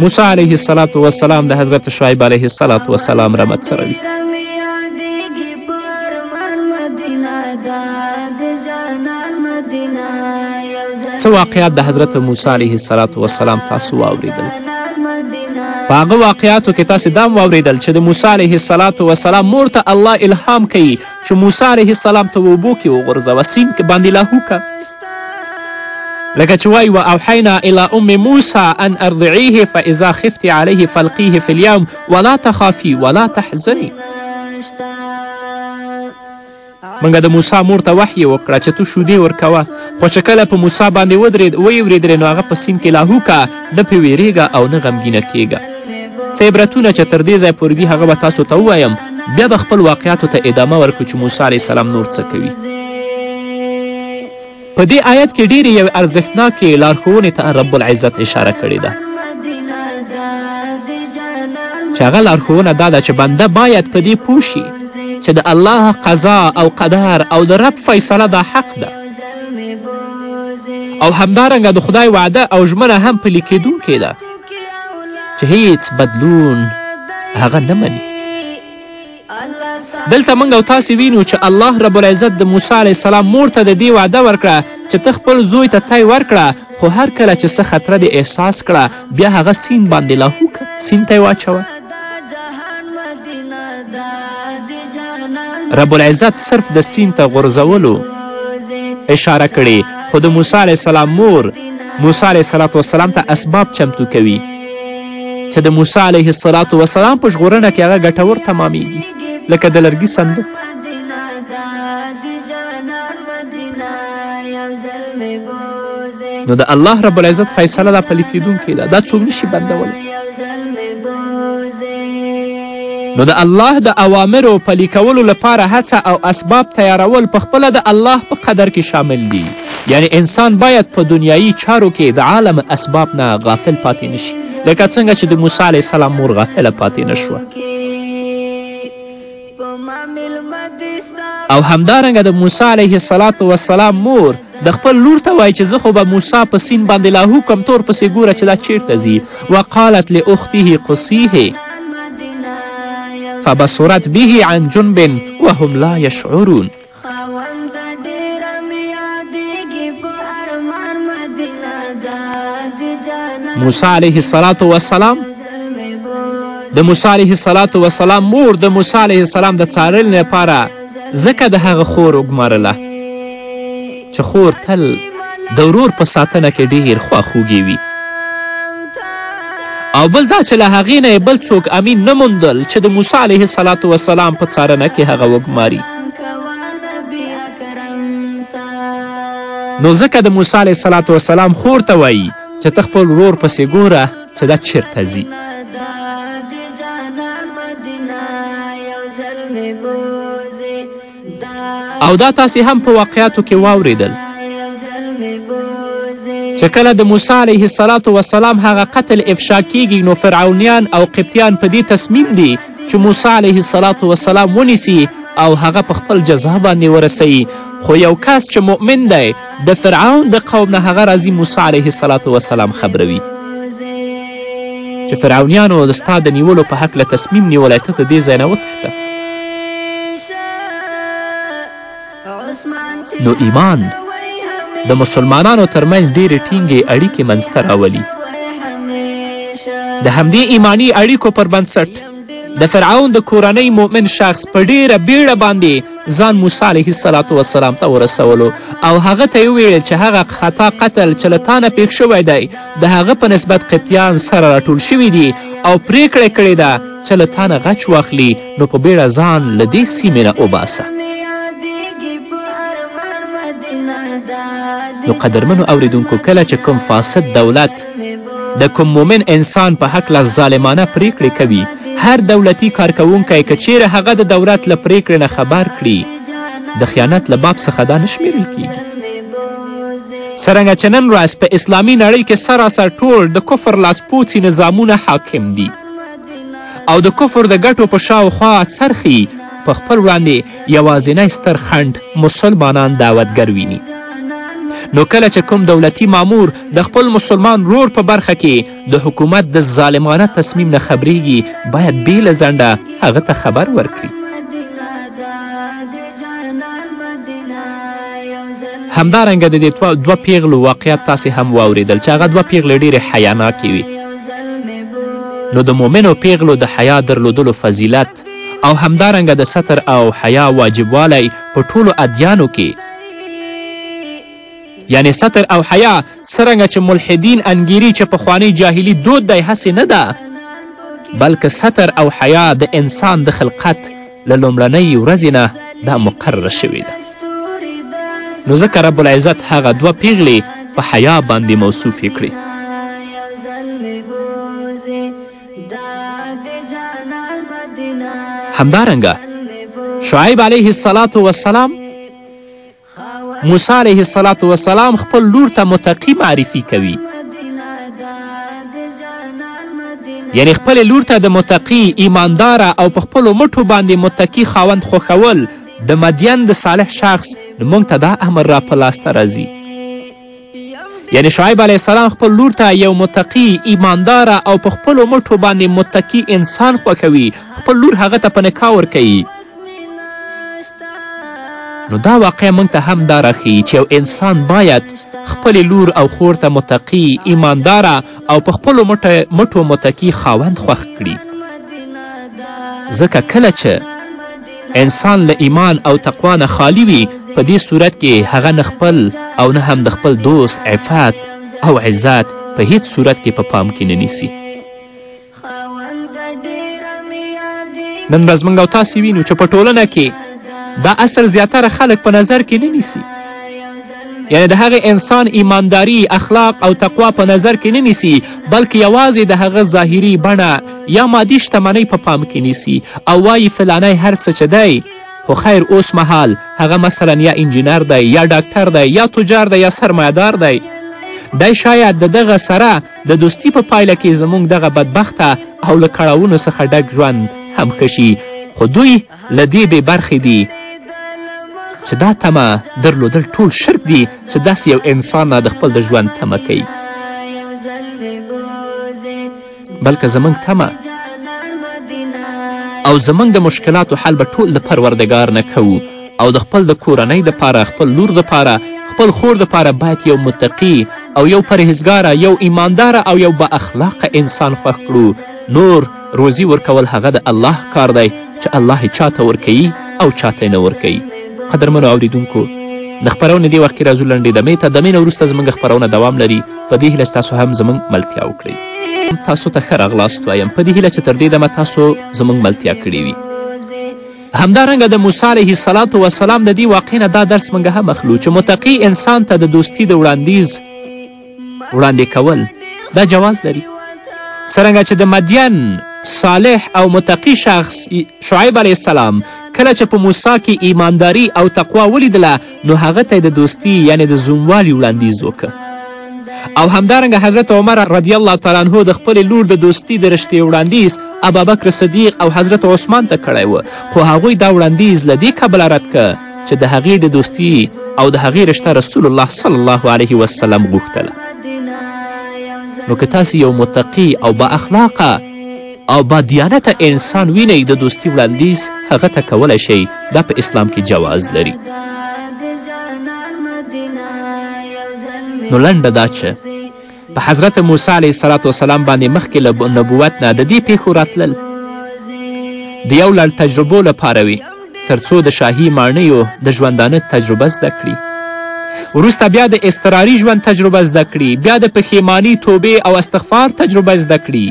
موسی علیه السلام وسلام د حضرت شعیب علیه السلام وسلام رحمت سره وي څه واقعات د حضرت موسی علیه السلام وسلام تاسو واوریدل په هغه واقعاتو کې تاسو دام واوریدل چې د موسی علیه السلام وسلام مور ته الله الهام کوي چې موسی علیه السلام ته اوبو کې وغورځوه سیند کې باندې لاهو که لکه چې وایي واوحینا الی ام موسی ان ارضعیه فاذا خفتی علیه فلقیه فی الیوم ولا تخافی ولا تحزنی موږ د موسی مور ته وحیې وکړه چې تو شودې ورکوه خو چې کله په موسی باندې ودرېد ویې وریدلې نو هغه په سیند کې لاهو که نه پې ویرېږه او نه غمګینه کیږه څه عبرتونه چې تر دې ځای پورې دي هغه به تاسو ته ووایم بیا به خپل واقعاتو ته ادامه ورکړو چې موسی علیه السلام نور څه کوي په دې آیت کې ډېرې یوې ارزښتناکې لارښوونې ته رب العزت اشاره کړې ده چې هغه لارښوونه دا ده چې بنده باید په دې پوه شي چې د الله قضا او قدر او د رب فیصله دا حق ده او همدارنګه د خدای وعده او ژمنه هم پلي کېدونکې ده چې هیڅ بدلون هغه نه مني دلته موږ او تاسې وینو چې الله رب العزت د موسی علیه السلام مور ته د دې وعده ورکړه چې ته خپل زوی ته تی ورکړه خو هر کله چې څه خطره دې احساس کړه بیا هغه سیند باندې لاهو کړه سیند ته یې واچوه رب العزت صرف د سین ته غورځولو اشاره کړې خو د موسی علیه السلام مور موسی علیه صلات وسلام ته اسباب چمتو کوي چې د موسی علیه السلام وسلام په ژغورنه کې هغه ګټور تمامیږي لکه د لرګي صندوق نو د الله رب العزت فیصله دا پلي کیدونکې ده دا څوک نشي بندولی یو ځل مې بوځې. نو د الله د اوامرو پلي کولو لپاره هڅه او اسباب تیارول په خپله د الله په قدر کې شامل دي یعنې انسان باید په دنیایي چارو کې د عالم اسباب نه غافل پاتې نشي لکه څنګه چې د موسی علیه السلام مور غافله پاتې نشوه او همدارنګه د موسی علیه السلام وسلام مور د خپل لور ته وایي چې زه خو به موسی په سین باندې لاهو کم تور پسې ګوره چې دا چیرته ځي وقالت لاخته قصیه فبصرت به عن جنب وهم لا یشعرون خاوند ډیر می یادېږي په ارمان مدینه دا د جانان موسی علیه الصلاة والسلام د موسی علیه السلام وسلام مور د موسی علیه السلام د څارنې لپاره ځکه د هغه خور وګمارله چې خور تل د ورور په ساتنه کې ډیر خواخوږې وي او بل دا چې له هغې نه بل څوک امین نه موندل چې د موسی علیه السلام وسلام په څارنه کې هغه وګماري نو ځکه د موسی علیه السلام وسلام خور ته وایي چې ته خپل ورور پسې ګوره چې دا چیرته ځي او دا تاسې هم په واقعاتو کې واوریدل چې کله د موسی علیه السلام وسلام هغه قتل افشا کیږي نو فرعونیان او قبطیان په دې تصمیم دي چې موسی علیه السلام وسلام ونیسي او هغه په خپل جزا باندې ورسوي خو یو کس چې مؤمن دی د فرعون د قوم نه هغه راځي موسی علیه السلام وسلام خبروي چې فرعونیانو د ستا د نیولو په هکله تصمیم نیولی ته د دې ځای نه وتښته نو ایمان د مسلمانانو ترمنځ ډېرې ټینګې اړیکې منځته راولي د همدې ایمانی اړیکو پر بنسټ د فرعون د کورنۍ مؤمن شخص په ډېره بیړه باندې ځان موسی علیه السلام وسلام ته ورسولو او هغه ته یې وویل چې هغه خطا قتل چې له تانه پېښ شوی دی د هغه په نسبت قبطیان سره راټول شوي دي او پریکړه کړې ده چې له تانه غچ واخلي نو په بیړه ځان له دې سیمې نه وباسه نو قدرمنو اوریدونکو کله چې کوم فاسد دولت د کوم مؤمن انسان په هکله ظالمانه پریکړې کوي هر دولتي کارکوونکی که چیرې هغه د دولت له پریکړې نه خبر کړي د خیانت له باب څخه دا نه شمیرل کیږي څرنګه چې نن ورځ په اسلامي نړۍ کې سراسر ټول د کفر لاسپوڅي نظامونه حاکم دي او د کفر د ګټو په شاوخوا څرخي په خپل وړاندې یوازینی ستر خنډ مسلمانان دعوتګر ویني نو کله چې کوم دولتي مامور د خپل مسلمان رور په برخه کې د حکومت د ظالمانه تصمیم نه خبریږي باید بې له ځنډه هغه ته خبر ورکړي همدارنګه د دې دوه پیغلو واقعیت تاسې هم واوریدل چې هغه دوه پیغلې ډېرې حیاناکې وي نو د مؤمنو پیغلو د حیا درلودلو فضیلت او همدارنګه د ستر او حیا واجبوالی په ټولو ادیانو کې یعنی ستر او حیا څرنګه چې ملحدین انګیري چې پخوانی جاهلي دود دی هسې نه ده بلکې ستر او حیا د انسان د خلقت له لومړنۍ ورځې نه دا مقرره شوې ده نو ځکه رب العزت هغه دوه پیغلې په حیا باندې موصوفې کړې همدارنګه شعیب علیه السلام موسی علیه السلام خپل لور ته متقي معرفي کوي یعنی خپل لور ته د متقی ایمانداره او په خپلو مټو باندې متقی خاوند خوښول د مدین د صالح شخص موږ ته دا امر را په لاسته راځي یعنې شعیب علیه السلام خپل لور ته یو متقي ایمانداره او په خپلو مټو باندې متقي انسان خوښوي خپل لور هغه ته په نکاح ورکوي نو دا واقع موږ ته هم دا راښیي چې یو انسان باید خپلې لور او خور ته متقي ایمانداره او په خپلو مټو متقي خاوند خوښ کړي ځکه کله چې انسان له ایمان او تقوا نه خالی وي په دې صورت کې هغه نه خپل او نه هم د خپل دوست عفت او عزت په هیڅ صورت کې په پام کې نه نیسي نن ورځ موږ او تاسې وینو چې په ټولنه کې دا اصل زیاتره خلک په نظر کې نه نیسي یعنې د هغه انسان ایمانداری اخلاق او تقوا په نظر کې نه نیسي بلکې یوازې د هغه ظاهري بڼه یا مادي شتمنۍ په پام کې نیسي او وایي فلانی هر څه چې دی خو خیر اوس مهال هغه مثلا یا انجینر دی یا ډاکټر دی یا تجار دی یا سرمایهدار دی دی شاید د دغه سره د دوستی په پایله کې زموږ دغه بدبخته او له کړاوونو څخه ډک ژوند هم ښه شي خو دوی له دې بې برخې دي چې دا تمه درلودل ټول شرک دي چې داسې یو انسان نه د خپل د ژوند تمه کوي بلکه زموږ تمه او زموږ د مشکلاتو حل به ټول د پروردګار نه کوو او د خپل د کورنۍ دپاره خپل لور دپاره خپل خور دپاره باید یو متقي او یو پرهیزګاره یو ایمانداره او یو با اخلاقه انسان خوښ کړو نور روزي ورکول هغه د الله کار دی چې الله یې چاته ورکوي او چاته نه ورکوي قدرمنو اوریدونکو د خپرونې دې وخت کې راځو لنډې دمې ته دمې نه وروسته زموږ خپرونه دوام لري په دې هیله چې تاسو هم زموږ ملتیا وکړئ تاسو ته ښه راغلاست وایم په دې هیله چې تر دې دمه تاسو زموږ ملتیا کړې وي همدارنګه د موسی علیه السلام وسلام د دې واقع نه دا درس موږ هم اخلو چې متقي انسان ته د دوستي د وړاندیز وړاندې کول دا جواز لري څرنګه چې د مدین صالح او متقی شخص شعیب علیه السلام کله چې په موسی کې ایمانداری او تقوا ولیدله نو هغه ته د دوستی یعنی د زوموالي وړاندیز وکړ او همدارنګه حضرت عمر رضی الله تعالی عنه د خپل لور د دوستی د رشتې وړاندیز ابابکر صدیق او حضرت عثمان ته کړی و خو هغوی دا وړاندیز له دې کبله رد که چې د هغې د دوستي او د هغې رشته رسول الله صلی الله علیه وسلم غوښتله نو که تاسې یو متقي او با اخلاقه او با دیانته انسان وینئ د دوستي وړاندیز هغه ته کولی شئ دا په اسلام کې جواز لري نو لنډه دا چې په حضرت موسی علیه السلام وسلام باندې مخکې له نبوت نه د دې پیښو راتلل د یو لړ تجربو لپاره وي ترڅو د شاهي ماڼیو د ژوندانه تجربه زده کړي وروسته بیا د اضطراري ژوند تجربه زده کړي بیا د پښیماني توبې او استغفار تجربه زده کړي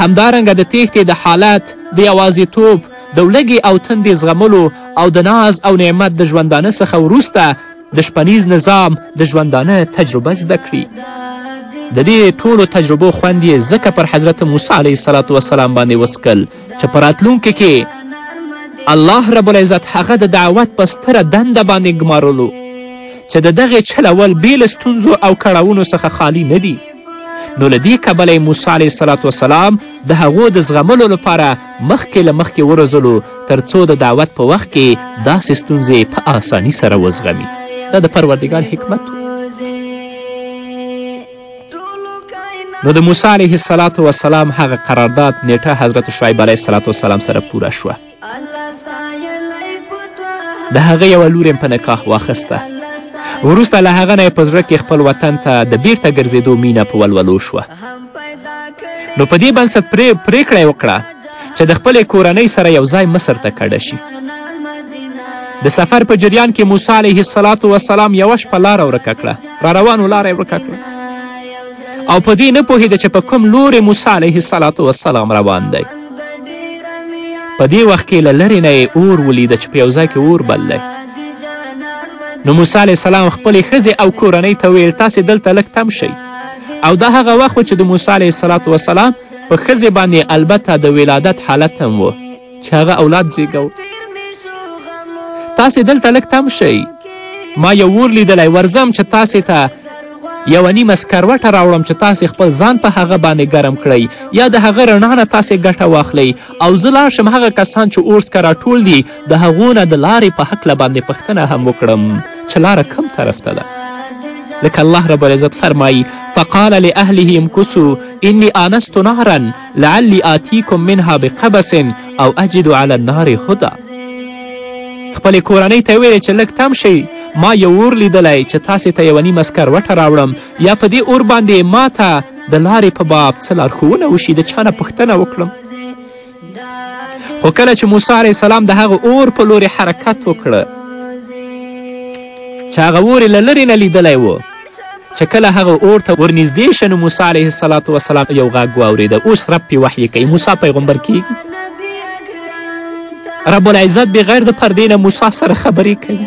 همدارنګه د تیښتې د حالت د یوازیتوب د ولږې او تندې زغملو او د ناز او نعمت د ژوندانه څخه وروسته د شپنیز نظام د ژوندانه تجربه زده کړي د دې ټولو تجربو خوند یې ځکه پر حضرت موسی علیه السلام وسلام باندې وسکل چې په راتلونکي کې الله رب العزت هغه د دعوت په ستره دنده باندې ګمارلو چې د دغې چلول بې له ستونزو او کړاوونو څخه خالی نه دي نو له دې کبله موسی علیه السلام د هغو د زغملو لپاره مخکې له مخکې وروزلو تر څو د دعوت په وخت کې داسې ستونزې په آسانی سره وزغمي دا د پروردګار حکمت و نو د موسی علیه السلام وسلام هغه قرارداد نیټه حضرت شعیب علیه السلام وسلام سره پوره شوه د هغه یوه لور په نکاح واخیسته وروسته له هغه نه په زړه کې خپل وطن ته د بیرته ګرځېدو مینه په ولولو شوه نو په دې بنسټ پرې پرېکړه یې وکړه چې د خپلې کورنۍ سره یو ځای مصر ته کډه شي د سفر په جریان کې موسی علیه السلام وسلام یوه شپه لاره ورکه کړه را روانو لاره یې ورکه کړه او په دې نه پوهېده چې په کوم لورې موسی علیه السلام وسلام روان دی په دې وخت کې له لرې نه یې اور ولیده چې په یو ځای کې اور بل دی نو موسی علیه السلام خپلې ښځې او کورنۍ ته ویل تاسې دلته لږ تم شئ او دا هغه وخت و چې د موسی علیه السلام وسلام په ښځې باندې البته د ولادت حالت هم و چې هغه اولاد زیږو تاسې دلته لږ تم شئ ما یو ور لیدلی ورځم چې تاسې ته یوه نیمه سکروټه راوړم چې تاسې خپل ځان په هغه باندې ګرم کړئ یا د هغه رڼا نه تاسې ګټه واخلئ او زه لاړ شم هغه کسان چې اور څخه راټول دي د هغو نه د لارې په هکله باندې پوښتنه هم وکړم چې لاره کم طرف ته ده لکه الله رب العزت فرمایی فقال لأهله امکسو انی آنست نارا لعلی آتیکم منها بقبس او اجد علی النار هدا خپلې کورنۍ ته ویلې چې لږ تم شئ ما یو اور لیدلی چې تاسې ته یوه نیمه سکروټه راوړم یا په دې اور باندې ما ته د لارې په باب څه لارښوونه وشي د چا نه پوښتنه وکړم خو کله چې موسی علیه السلام د هغه اور په لورې حرکت وکړه چې هغه اور له لرې نه لیدلی و چې کله هغه اور ته ورنږدې شه نو موسی علیه السلام وسلام یو غږ واورېده اوس رب پې وحیې کوي موسی پیغمبر کیږي رب العزت بغیر د پردې نه موسی سره خبرې کوي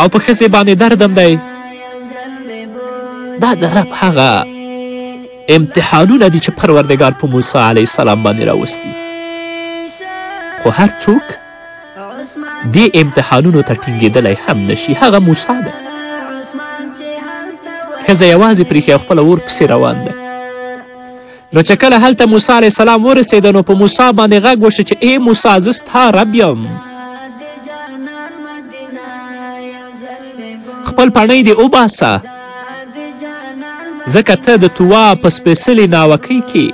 او په ښځې باندې دردم دی دا د رب هغه امتحانونه دي چې پروردګار په موسی علیه السلام باندې راوستي خو هر څوک دې امتحانونو ته ټینګېدلی هم نشي هغه موسی دی ښځه یوازې پرېښې او خپله اور پسې روان دی نو چې کله هلته موسی علیه السلام ورسېده نو په موسی باندې غږ وشو چې ای موسی زه ستا رب یم خپل پڼۍ دې وباسه ځکه ته د توا په سپېڅلې ناوکۍ کې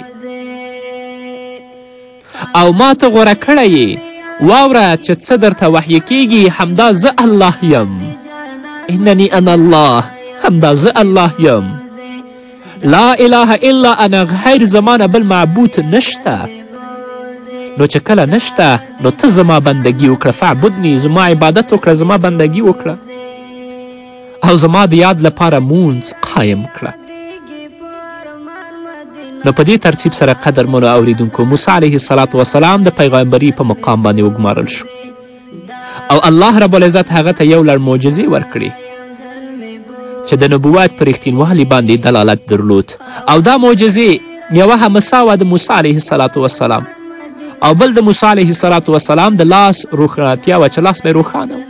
او ما ته غوره کړی یې واوره چې څه درته وحیه کیږي همدا زه الله یم انني انا الله همدا زه الله یم لا اله الا انا غیر زما نه بل معبود نشته نو چې کله نشته نو ته زما بندگی وکړه فعبدنی زما عبادت وکړه زما بندگی وکړه او زما د یاد لپاره مونځ قایم کړه نو په دې ترتیب سره قدرمنو اوریدونکو موسی علیه السلام وسلام د پیغمبري په مقام باندې وګمارل شو او الله رب العزت هغه ته یو لړ معجزې ورکړي چې د نبوت په رښتینوالي باندې دلالت درلود او دا معجزې یوه همسا وه د موسی علیه السلام وسلام او بل د موسی علیه السلام د لاس روښانتیا وه چې لاس به یې روښانه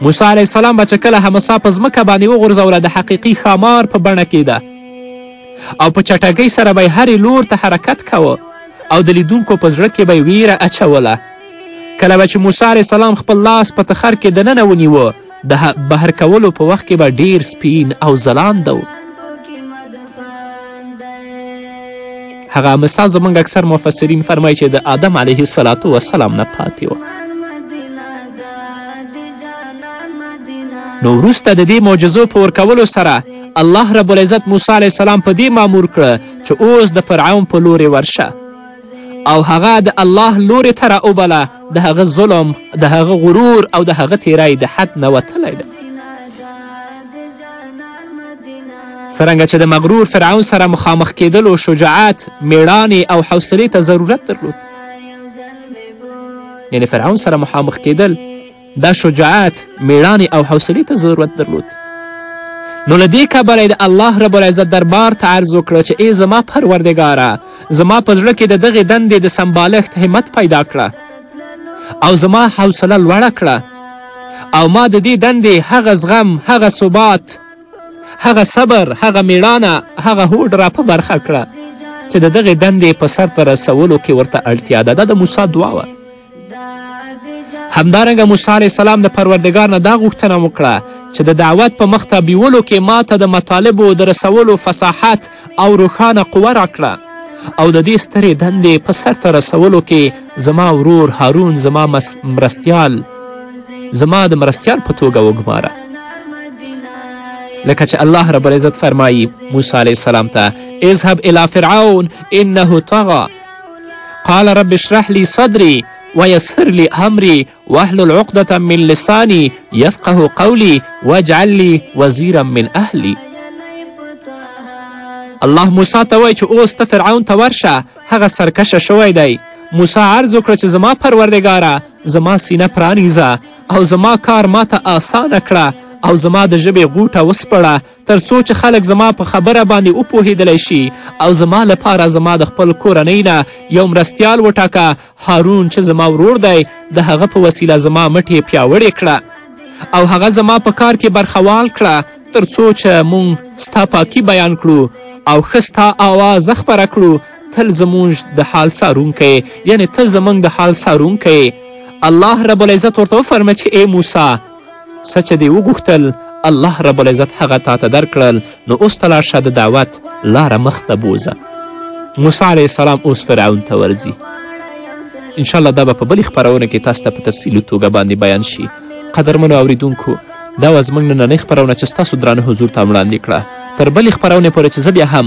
موسی علیه السلام به چې کله حمسا په ځمکه باندې وغورځوله د حقیقي ښامار په بڼه کېده او په چټګۍ سره به یې هرې لور ته حرکت کاوه او د لیدونکو په زړه کې به یې ویره اچوله کله به چې موسی علیه السلام خپل لاس په تخر کې دننه ونیوه د بهر کولو په وخت کې به ډیر سپین او ځلانده و هغه امسا زموږ اکثر مفسرین فرمایي چې د آدم علیه السلام وسلام نه پاتې وه نو وروسته د دې معجزو په ورکولو سره الله رب العزت موسی علیه السلام په دې مامور کړه چې اوس د فرعون په لورې ورشه او هغه د الله لورې ته راوبله د هغه ظلم د هغه غرور او د هغه تیری د حد نه وتلی ده څرنګه چې د مغرور فرعون سره مخامخ کېدلو شجاعت میړانې او حوصلې ته ضرورت درلود یعنې فرعون سره مخامخ کېدل دا شجاعت، مېړانې او حوصلې ته ضرورت درلود. نو له دې کبله یې د الله رب العزت دربار ته عرض وکړه چې ای زما پروردګاره زما په زړه کې د دغې دندې د سمبالښت همت پیدا کړه او زما حوصله لوړه کړه او ما د دې دندې هغه زغم هغه ثبات هغه صبر هغه میړانه هغه هوډ را په برخه کړه چې د دغې دندې په سرته رسولو کې ورته اړتیا ده دا د موسی دعا وه همدارنګه موسی علیه السلام د پروردګار نه دا غوښتنه وکړه چې د دعوت په مخته بیولو کې ما ته د مطالبو د رسولو فصاحت او روښانه قوه راکړه او د دې سترې دندې په سرته رسولو کې زما ورور هارون زما مرستیال زما د مرستیال په توګه وګماره لکه چې الله رب العزت فرمایی موسی علیه السلام ته اذهب الی فرعون انه طغا قال رب اشرح لي صدري ويسر لي امري واحلل عقدة من لساني يفقه قولي واجعل لي وزيرا من اهلي الله موسی ته وایي چې اوس ته فرعون ته ورشه هغه سرکشه شوی دی موسی عرض وکړه چې زما پروردګاره زما سینه پرانیزه او زما کار ماته آسانه کړه او زما د ژبې غوټه وسپړه تر څو چې خلک زما په خبره باندې وپوهېدلی شي او زما لپاره زما د خپل کورنۍ نه یو مرستیال وټاکه هارون چې زما ورور دی د هغه په وسیله زما مټې پیاوړې کړه او هغه زما په کار کې برخوال کړه تر څو چې مونږ ستا پاکي بیان کړو او ښه ستا آوازه خپره کړو تل زمونږ د حال سارونکی یعنې ته زمونږ د حال سارونکی الله رب العزت ورته وفرمه چې ای موسی څه چې دې وغوښتل الله رب العزت هغه تا ته درکړل نو اوس ته لاړ شه د دعوت لاره مخته بوزه موسی علیه السلام اوس فرعون ته ورځي انشاءالله دا به په بلې خپرونه کې تاسو ته په تفصیلي توګه باندې بیان شي قدرمنو اوریدونکو دا وه زموږ نننۍ خپرونه چې ستاسو درانه حضور ته وړاندې کړه تر بلې خپرونې پورې چې زه بیا هم